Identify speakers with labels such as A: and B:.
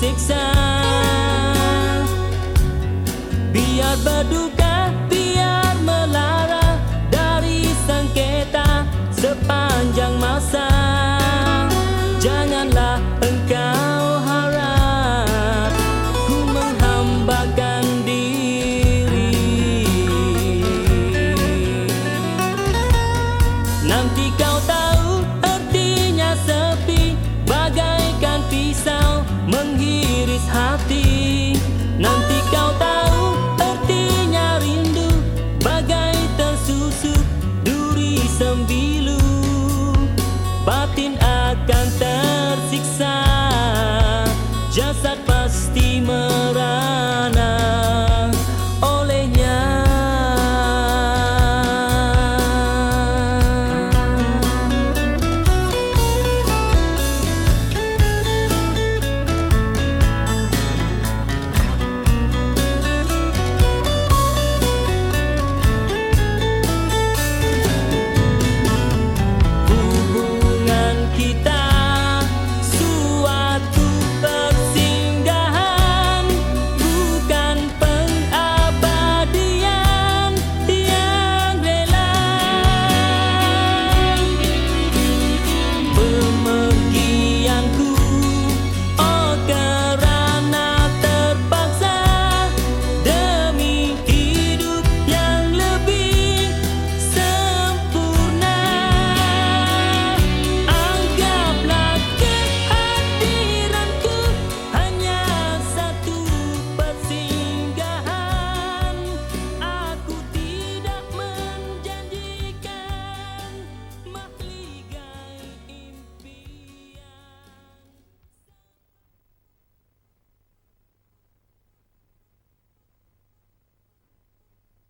A: tersiksa. Biar berduka, biar melara Dari sengketa sepanjang masa. Janganlah engkau harap Ku menghambakan diri. Nanti kau tak six